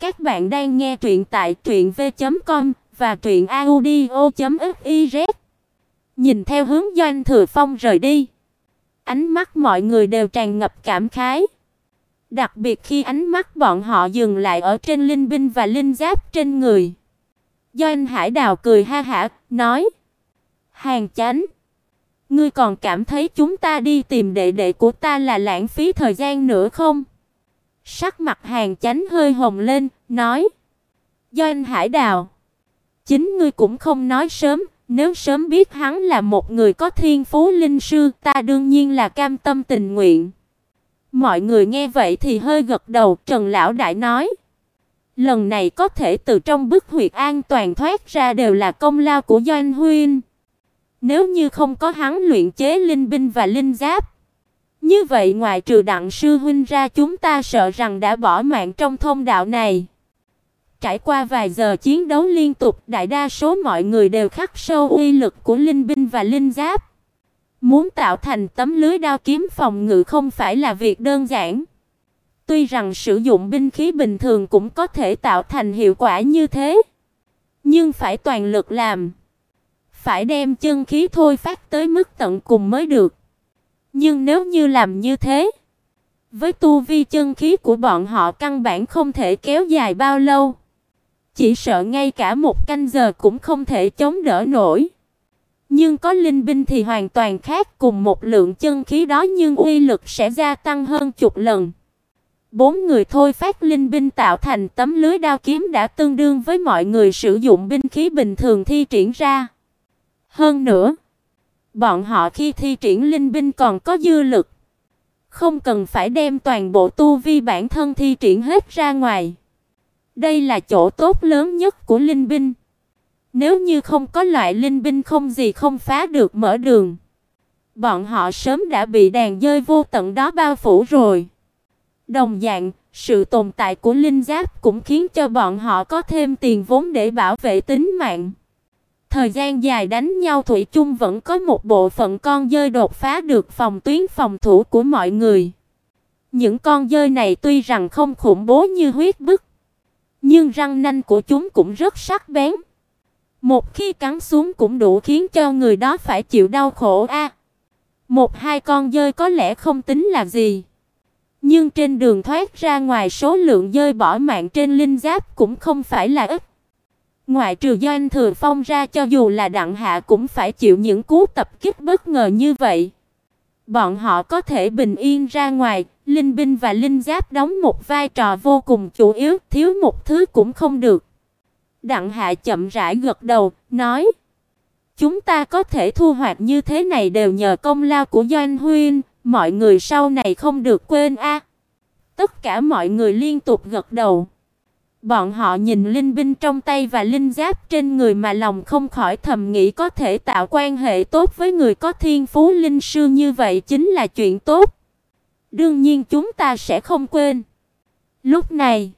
Các bạn đang nghe truyện tại truyệnv.com và truyệnaudio.fiz. Nhìn theo hướng Doanh Thừa Phong rời đi, ánh mắt mọi người đều tràn ngập cảm khái. Đặc biệt khi ánh mắt bọn họ dừng lại ở trên linh binh và linh giáp trên người. Doanh Hải Đào cười ha hả, nói: "Hàng Chánh, ngươi còn cảm thấy chúng ta đi tìm đệ đệ của ta là lãng phí thời gian nữa không?" Sắc mặt Hàng Chánh hơi hồng lên, nói: "Doanh Hải Đào, chính ngươi cũng không nói sớm, nếu sớm biết hắn là một người có thiên phú linh sư, ta đương nhiên là cam tâm tình nguyện." Mọi người nghe vậy thì hơi gật đầu, Trần lão đại nói: "Lần này có thể từ trong bức huyệt an toàn thoát ra đều là công lao của Doanh huynh. Nếu như không có hắn luyện chế linh binh và linh giáp, như vậy ngoài trừ Đặng sư huynh ra chúng ta sợ rằng đã bỏ mạng trong thông đạo này." Trải qua vài giờ chiến đấu liên tục, đại đa số mọi người đều khắc sâu uy lực của linh binh và linh giáp. Muốn tạo thành tấm lưới đao kiếm phòng ngự không phải là việc đơn giản. Tuy rằng sử dụng binh khí bình thường cũng có thể tạo thành hiệu quả như thế, nhưng phải toàn lực làm, phải đem chân khí thôi phát tới mức tận cùng mới được. Nhưng nếu như làm như thế, với tu vi chân khí của bọn họ căn bản không thể kéo dài bao lâu. Chỉ sợ ngay cả một canh giờ cũng không thể chống đỡ nổi. Nhưng có linh binh thì hoàn toàn khác, cùng một lượng chân khí đó nhưng uy lực sẽ gia tăng hơn chục lần. Bốn người thôi phát linh binh tạo thành tấm lưới đao kiếm đã tương đương với mọi người sử dụng binh khí bình thường thi triển ra. Hơn nữa, bọn họ khi thi triển linh binh còn có dư lực, không cần phải đem toàn bộ tu vi bản thân thi triển hết ra ngoài. Đây là chỗ tốt lớn nhất của linh binh. Nếu như không có loại linh binh không gì không phá được mở đường, bọn họ sớm đã bị đàn dơi vô tận đó bao phủ rồi. Đồng dạng, sự tồn tại của linh giáp cũng khiến cho bọn họ có thêm tiền vốn để bảo vệ tính mạng. Thời gian dài đánh nhau thủy chung vẫn có một bộ phận con dơi đột phá được phòng tuyến phòng thủ của mọi người. Những con dơi này tuy rằng không khủng bố như huyết bức, nhưng răng nanh của chúng cũng rất sắc bén. Một khi cắn xuống cũng đủ khiến cho người đó phải chịu đau khổ a. một hai con dơi có lẽ không tính là gì, nhưng trên đường thoát ra ngoài số lượng dơi bỏ mạng trên linh giáp cũng không phải là ít. Ngoại trừ Doanh Thừa Phong ra cho dù là Đặng Hạ cũng phải chịu những cú tập kích bất ngờ như vậy. Bọn họ có thể bình yên ra ngoài, linh binh và linh giáp đóng một vai trò vô cùng chủ yếu, thiếu một thứ cũng không được. Đặng Hạ chậm rãi gật đầu, nói: "Chúng ta có thể thu hoạch như thế này đều nhờ công lao của Doanh huynh, mọi người sau này không được quên a." Tất cả mọi người liên tục gật đầu. Bọn họ nhìn linh binh trong tay và linh giáp trên người mà lòng không khỏi thầm nghĩ có thể tạo quan hệ tốt với người có thiên phú linh sư như vậy chính là chuyện tốt. Đương nhiên chúng ta sẽ không quên. Lúc này,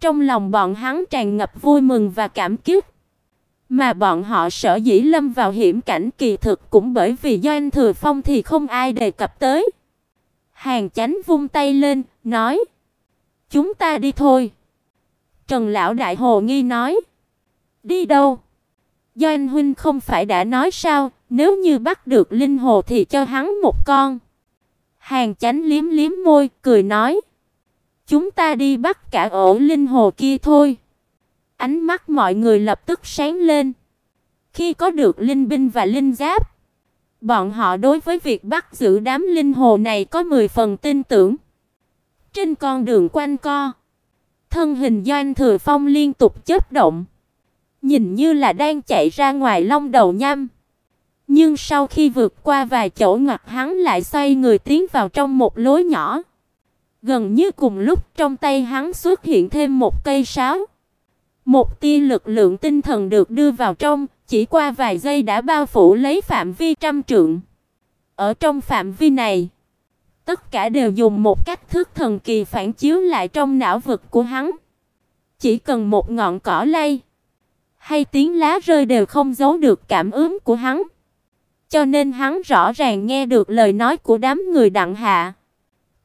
trong lòng bọn hắn tràn ngập vui mừng và cảm kích. Mà bọn họ sợ dĩ lâm vào hiểm cảnh kỳ thực cũng bởi vì do anh Thừa Phong thì không ai đề cập tới. Hàng Chánh vung tay lên, nói: "Chúng ta đi thôi." Trần lão đại hồ nghi nói: "Đi đâu?" Do anh huynh không phải đã nói sao, nếu như bắt được linh hồ thì cho hắn một con. Hàng Chánh liếm liếm môi, cười nói: "Chúng ta đi bắt cả ổ linh hồ kia thôi." Ánh mắt mọi người lập tức sáng lên. Khi có được linh binh và linh giáp, bọn họ đối với việc bắt giữ đám linh hồ này có 10 phần tin tưởng. Trên con đường quanh co, thân hình Doanh Thừa Phong liên tục chớp động, nhìn như là đang chạy ra ngoài long đầu nham. Nhưng sau khi vượt qua vài chỗ ngoặt hắn lại xoay người tiến vào trong một lối nhỏ. Gần như cùng lúc trong tay hắn xuất hiện thêm một cây sáo. Một tia lực lượng tinh thần được đưa vào trong, chỉ qua vài giây đã bao phủ lấy phạm vi trăm trượng. Ở trong phạm vi này, tất cả đều dùng một cách thức thần kỳ phản chiếu lại trong não vực của hắn. Chỉ cần một ngọn cỏ lay hay tiếng lá rơi đều không giấu được cảm ứng của hắn. Cho nên hắn rõ ràng nghe được lời nói của đám người đặng hạ.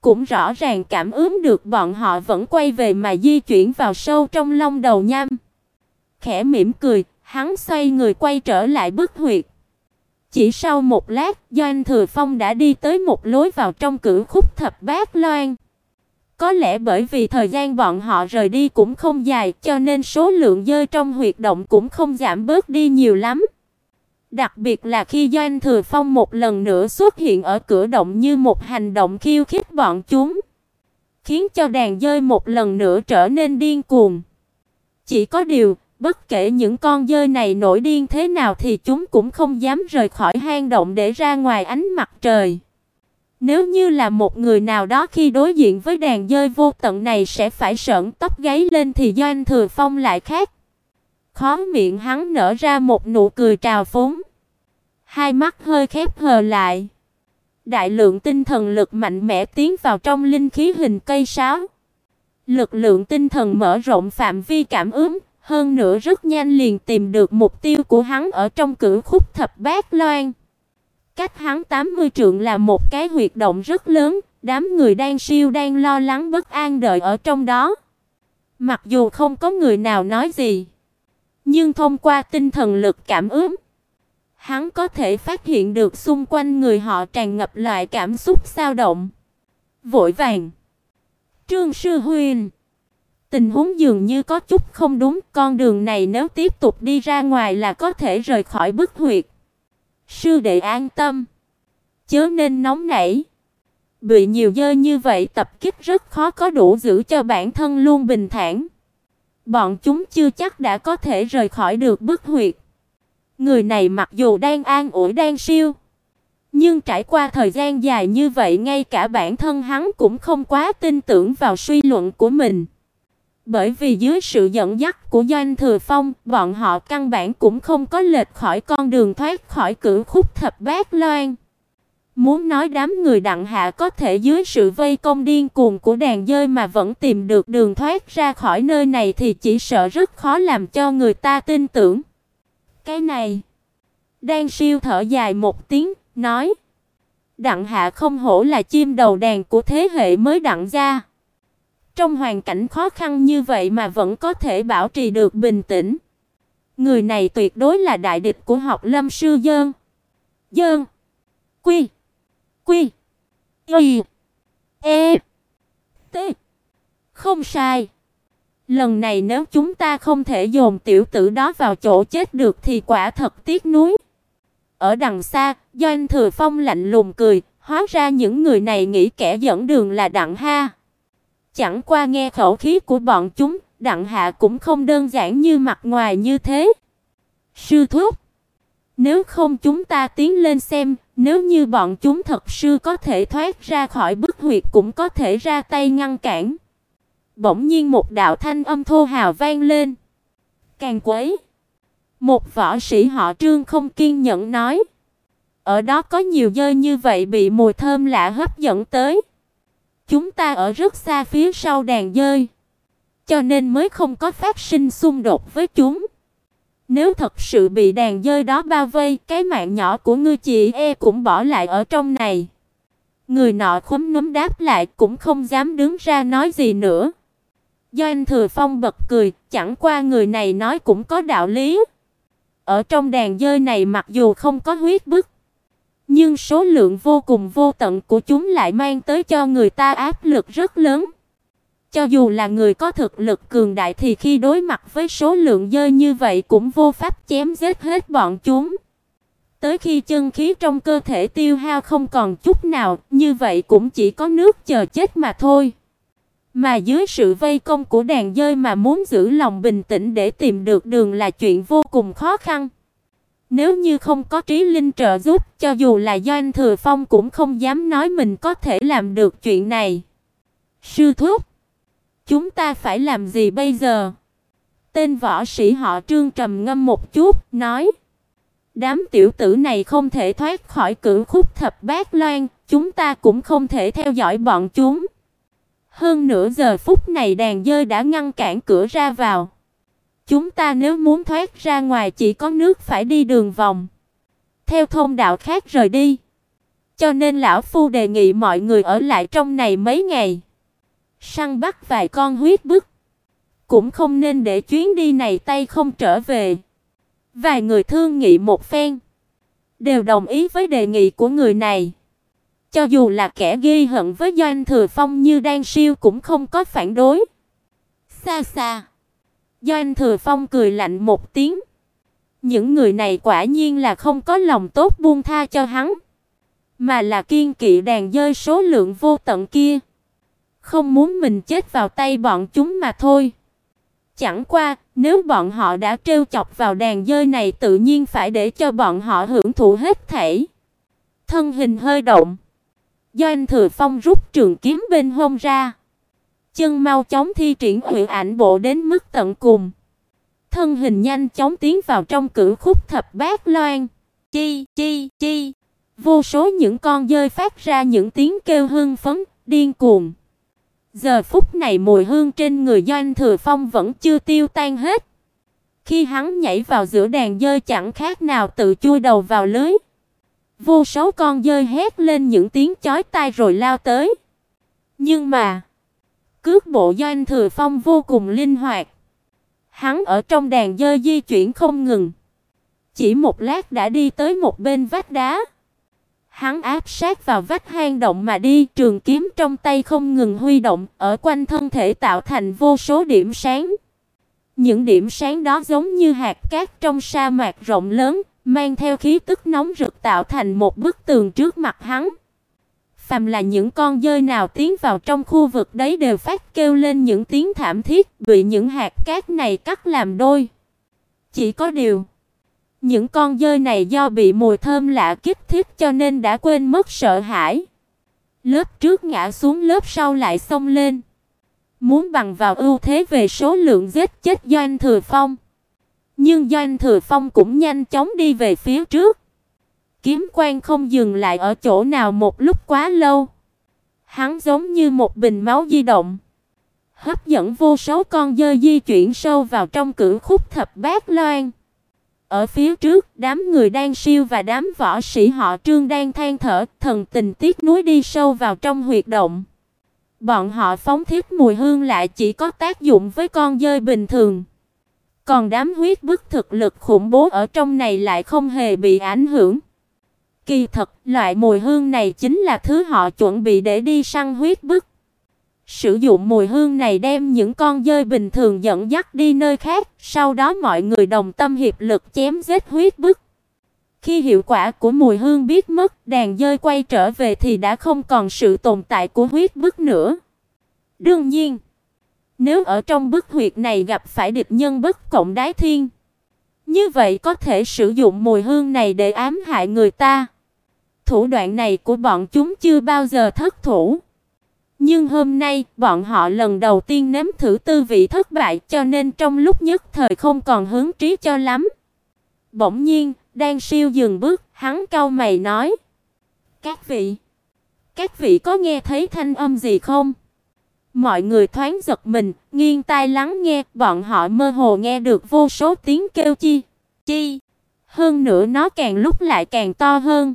cũng rõ ràng cảm ứng được bọn họ vẫn quay về mà di chuyển vào sâu trong lông đầu nham. Khẽ mỉm cười, hắn xoay người quay trở lại bức huyệt. Chỉ sau một lát, Doanh Thừa Phong đã đi tới một lối vào trong cửu khúc thập bát loan. Có lẽ bởi vì thời gian bọn họ rời đi cũng không dài, cho nên số lượng dơi trong huyệt động cũng không giảm bớt đi nhiều lắm. Đặc biệt là khi Doanh Thừa Phong một lần nữa xuất hiện ở cửa động như một hành động khiêu khích bọn chúng, khiến cho đàn dơi một lần nữa trở nên điên cuồng. Chỉ có điều, bất kể những con dơi này nổi điên thế nào thì chúng cũng không dám rời khỏi hang động để ra ngoài ánh mặt trời. Nếu như là một người nào đó khi đối diện với đàn dơi vô tận này sẽ phải sởn tóc gáy lên thì Doanh Thừa Phong lại khác. Khóe miệng hắn nở ra một nụ cười trào phúng. Hai mắt hơi khép hờ lại. Đại lượng tinh thần lực mạnh mẽ tiến vào trong linh khí hình cây sáo. Lực lượng tinh thần mở rộng phạm vi cảm ứng, hơn nữa rất nhanh liền tìm được mục tiêu của hắn ở trong cửu khúc thập bát loan. Cách hắn 80 trượng là một cái huyệt động rất lớn, đám người đang siêu đang lo lắng bất an đợi ở trong đó. Mặc dù không có người nào nói gì, nhưng thông qua tinh thần lực cảm ứng, hắn có thể phát hiện được xung quanh người họ tràn ngập loại cảm xúc dao động. Vội vàng. Trương sư huynh, tình huống dường như có chút không đúng, con đường này nếu tiếp tục đi ra ngoài là có thể rời khỏi bức huyệt. Sư đệ an tâm, chớ nên nóng nảy. Bị nhiều dơ như vậy tập kích rất khó có đủ giữ cho bản thân luôn bình thản. Bọn chúng chưa chắc đã có thể rời khỏi được bức huyệt. Người này mặc dù đang an ủi đang siêu, nhưng trải qua thời gian dài như vậy ngay cả bản thân hắn cũng không quá tin tưởng vào suy luận của mình. Bởi vì dưới sự dẫn dắt của Doanh Thừa Phong, bọn họ căn bản cũng không có lệch khỏi con đường thoát khỏi cửu khúc thập bát loan. Muốn nói đám người đặng hạ có thể dưới sự vây công điên cuồng của đàn dơi mà vẫn tìm được đường thoát ra khỏi nơi này thì chỉ sợ rất khó làm cho người ta tin tưởng. Cái này, đang siêu thở dài một tiếng, nói: "Đặng hạ không hổ là chim đầu đàn của thế hệ mới đặng ra trong hoàn cảnh khó khăn như vậy mà vẫn có thể bảo trì được bình tĩnh. Người này tuyệt đối là đại địch của học Lâm sư Dơn. Dơn. Quy. Quy. Y. E. T. Không sai. Lần này nếu chúng ta không thể dồn tiểu tử đó vào chỗ chết được thì quả thật tiếc nuối. Ở đằng xa, Doanh Thừa Phong lạnh lùng cười, hóa ra những người này nghĩ kẻ dẫn đường là Đặng Ha. Chẳng qua nghe khẩu khí của bọn chúng, Đặng Hạ cũng không đơn giản như mặt ngoài như thế. Sư thúc, nếu không chúng ta tiến lên xem, nếu như bọn chúng thật sự có thể thoát ra khỏi bức huyệt cũng có thể ra tay ngăn cản. Bỗng nhiên một đạo thanh âm thô hào vang lên. Càng quấy. Một võ sĩ họ Trương không kiên nhẫn nói. Ở đó có nhiều dơi như vậy bị mùi thơm lạ hấp dẫn tới. Chúng ta ở rất xa phía sau đàn dơi, cho nên mới không có phát sinh xung đột với chúng. Nếu thật sự bị đàn dơi đó bao vây, cái mạng nhỏ của ngươi chị e cũng bỏ lại ở trong này. Người nọ khúm núm đáp lại cũng không dám đứng ra nói gì nữa. Do anh Thừa Phong bật cười, chẳng qua người này nói cũng có đạo lý. Ở trong đàn dơi này mặc dù không có huyết bức, nhưng số lượng vô cùng vô tận của chúng lại mang tới cho người ta áp lực rất lớn. Cho dù là người có thực lực cường đại thì khi đối mặt với số lượng dơ như vậy cũng vô pháp chém giết hết bọn chúng. Tới khi chân khí trong cơ thể tiêu hao không còn chút nào, như vậy cũng chỉ có nước chờ chết mà thôi. Mà dưới sự vây công của đàn dơi mà muốn giữ lòng bình tĩnh để tìm được đường là chuyện vô cùng khó khăn. Nếu như không có trí linh trợ giúp, cho dù là Doanh Thừa Phong cũng không dám nói mình có thể làm được chuyện này. Sư thúc, chúng ta phải làm gì bây giờ? Tên võ sĩ họ Trương trầm ngâm một chút, nói: Đám tiểu tử này không thể thoát khỏi cửu khúc thập bát loan, chúng ta cũng không thể theo dõi bọn chúng. Hơn nửa giờ phút này đàn dơi đã ngăn cản cửa ra vào. Chúng ta nếu muốn thoát ra ngoài chỉ có nước phải đi đường vòng, theo thông đạo khác rời đi. Cho nên lão phu đề nghị mọi người ở lại trong này mấy ngày, săn bắt vài con huyết bức, cũng không nên để chuyến đi này tay không trở về. Vài người thương nghị một phen, đều đồng ý với đề nghị của người này. Cho dù là kẻ ghi hận với Doanh Thừa Phong như đang Siêu cũng không có phản đối. Xa xa, Doanh Thừa Phong cười lạnh một tiếng. Những người này quả nhiên là không có lòng tốt buông tha cho hắn, mà là kiên kỵ đàn dơi số lượng vô tận kia, không muốn mình chết vào tay bọn chúng mà thôi. Chẳng qua, nếu bọn họ đã trêu chọc vào đàn dơi này tự nhiên phải để cho bọn họ hưởng thụ hết thảy. Thân hình hơi động, Doanh Thừa Phong rút trường kiếm bên hông ra, chân mau chóng thi triển huyền ảnh bộ đến mức tận cùng. Thân hình nhanh chóng tiến vào trong cửu khúc thập bát loan. Chi chi chi. Vô số những con dơi phát ra những tiếng kêu hưng phấn, điên cuồng. Giờ phút này mùi hương trên người Doanh Thừa Phong vẫn chưa tiêu tan hết. Khi hắn nhảy vào giữa đàn dơi chẳng khác nào tự chui đầu vào lưới. Vô số con dơi hét lên những tiếng chói tai rồi lao tới. Nhưng mà, cước bộ Doanh Thừa Phong vô cùng linh hoạt. Hắn ở trong đàn dơ di chuyển không ngừng. Chỉ một lát đã đi tới một bên vách đá. Hắn áp sát vào vách hang động mà đi, trường kiếm trong tay không ngừng huy động, ở quanh thân thể tạo thành vô số điểm sáng. Những điểm sáng đó giống như hạt cát trong sa mạc rộng lớn, mang theo khí tức nóng rực tạo thành một bức tường trước mặt hắn. Phàm là những con dơi nào tiến vào trong khu vực đấy đều phát kêu lên những tiếng thảm thiết, bị những hạt cát này cắt làm đôi. Chỉ có điều, những con dơi này do bị mùi thơm lạ kích thích cho nên đã quên mất sợ hãi. Lớp trước ngã xuống lớp sau lại xông lên. Muốn bằng vào ưu thế về số lượng giết chết Doanh Thừa Phong. Nhưng Doanh Thừa Phong cũng nhanh chóng đi về phía trước. Kiếm quang không dừng lại ở chỗ nào một lúc quá lâu. Hắn giống như một bình máu di động, hấp dẫn vô số con dơi di chuyển sâu vào trong cửu khúc thập bát loan. Ở phía trước, đám người đang siêu và đám võ sĩ họ Trương đang than thở, thần tình tiếc nuối đi sâu vào trong huyệt động. Bọn họ phóng thiết mùi hương lại chỉ có tác dụng với con dơi bình thường. Còn đám huyết bức thực lực khủng bố ở trong này lại không hề bị ảnh hưởng. Kỳ thật, loại mùi hương này chính là thứ họ chuẩn bị để đi săn huyết bức. Sử dụng mùi hương này đem những con dơi bình thường dẫn dắt đi nơi khác, sau đó mọi người đồng tâm hiệp lực chém giết huyết bức. Khi hiệu quả của mùi hương biết mất, đàn dơi quay trở về thì đã không còn sự tồn tại của huyết bức nữa. Đương nhiên, nếu ở trong bức huyệt này gặp phải địch nhân bất cộng đái thiên, như vậy có thể sử dụng mùi hương này để ám hại người ta. Thủ đoạn này của bọn chúng chưa bao giờ thất thủ. Nhưng hôm nay, bọn họ lần đầu tiên nếm thử tư vị thất bại, cho nên trong lúc nhất thời không còn hứng trí cho lắm. Bỗng nhiên, đang siêu dừng bước, hắn cau mày nói: "Các vị, các vị có nghe thấy thanh âm gì không?" Mọi người thoáng giật mình, nghiêng tai lắng nghe, bọn họ mơ hồ nghe được vô số tiếng kêu chi, chi. Hơn nữa nó càng lúc lại càng to hơn.